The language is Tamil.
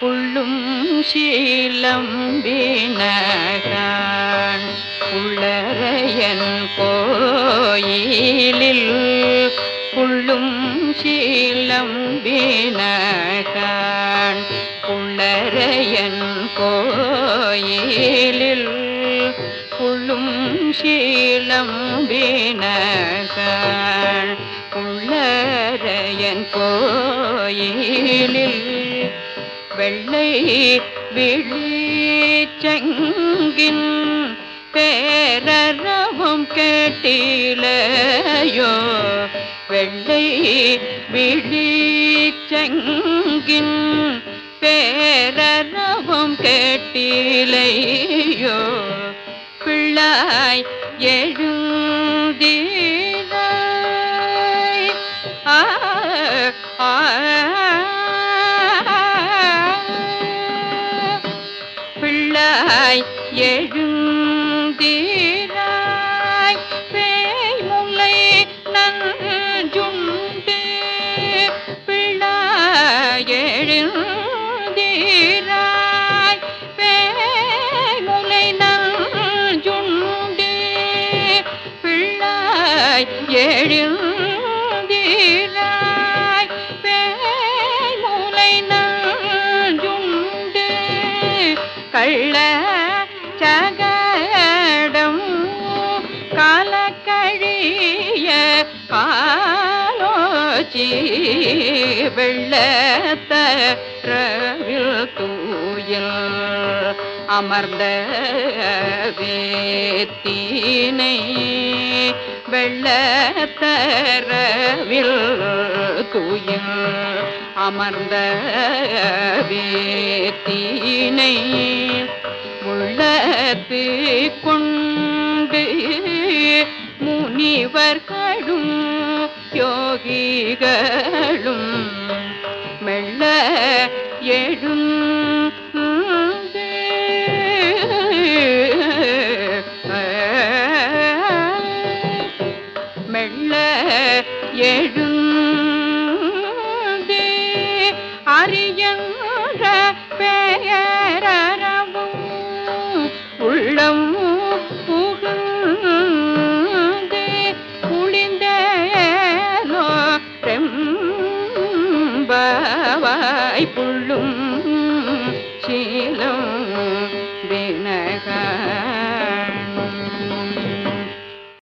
புள்ளும் சீலம் வீணகான் உள்ளரையன் கோயிலில் புள்ளும் சீலம் வீணகான் உள்ளரையன் கோயிலில் புள்ளும் சீலம் வீணகான் உள்ளரையன் கோயிலில் வெள்ளை விழிச்செங்கின் பேரரவம் கேட்டிலையோ? வெள்ளை விழிச்செங்கின் பேரரவம் கேட்டிலையோ? பிள்ளாய் எழு எழுந்தீராய் பேய்முலை நஞ்சுண்டு பிள்ளாய் பேய்முலை நஞ்சுண்டு பிள்ளாய் எழுந்தீராய் கள்ள சகடம் காலக்கழிய காலோச்சி வெள்ளத்தரவில் தூயில் அமர்ந்த வேத்தினை வெள்ளத்தரவில் தூயில் அமர்ந்த வேத்தினை உள்ளத்து கொண்டு முனிவர்களும் யோகிகளும் மெல்ல எழும் மெல்ல எழும் என்பவாய் புள்ளும் சீலம் தினகா